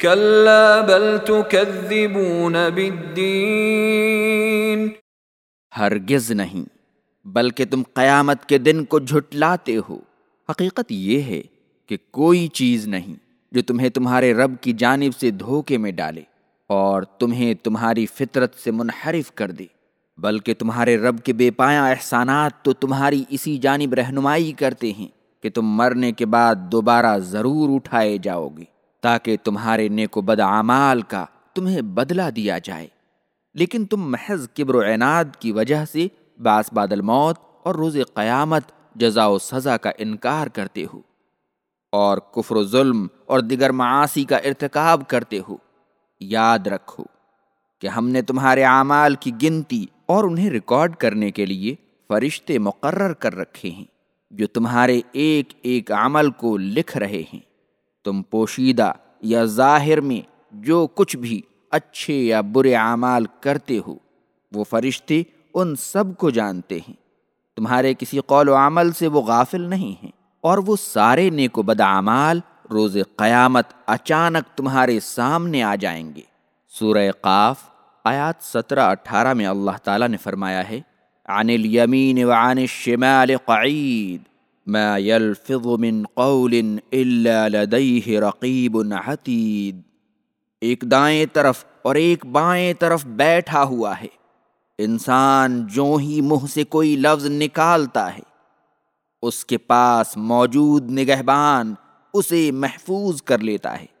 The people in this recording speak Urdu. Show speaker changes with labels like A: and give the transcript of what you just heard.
A: كلا بل تكذبون بالدين
B: ہرگز نہیں، بلکہ تم قیامت کے دن کو جھٹلاتے ہو۔ حقیقت یہ ہے کہ کوئی چیز نہیں جو تمہیں تمہارے رب کی جانب سے دھوکے میں ڈالے اور تمہیں تمہاری فطرت سے منحرف کر دے، بلکہ تمہارے رب کے بے پایا احسانات تو تمہاری اسی جانب رہنمائی کرتے ہیں کہ تم مرنے کے بعد دوبارہ ضرور اٹھائے جاؤ گے۔ تاکہ تمہارے نیک و بد اعمال کا تمہیں بدلہ دیا جائے۔ لیکن تم محض کبر و عناد کی وجہ سے باس بادل موت اور روز قیامت جزا و سزا کا انکار کرتے ہو اور کفر و ظلم اور دیگر معاشی کا ارتکاب کرتے ہو۔ یاد رکھو کہ ہم نے تمہارے اعمال کی گنتی اور انہیں ریکارڈ کرنے کے لیے فرشتے مقرر کر رکھے ہیں، جو تمہارے ایک ایک عمل کو لکھ رہے ہیں۔ تم پوشیدہ یا ظاہر میں جو کچھ بھی اچھے یا برے اعمال کرتے ہو، وہ فرشتے ان سب کو جانتے ہیں۔ تمہارے کسی قول و عمل سے وہ غافل نہیں ہیں، اور وہ سارے نیک و بد اعمال روز قیامت اچانک تمہارے سامنے آ جائیں گے۔ سورہ قاف، آیات سترہ اٹھارہ میں اللہ تعالیٰ نے فرمایا ہے، عن الیمین وعن الشمال قعید ما يلفظ من قول الا لديه رقیب حتید ایک دائیں طرف اور ایک بائیں طرف بیٹھا ہوا ہے۔ انسان جو ہی منہ سے کوئی لفظ نکالتا ہے۔ اس کے پاس موجود نگہبان اسے محفوظ کر لیتا ہے۔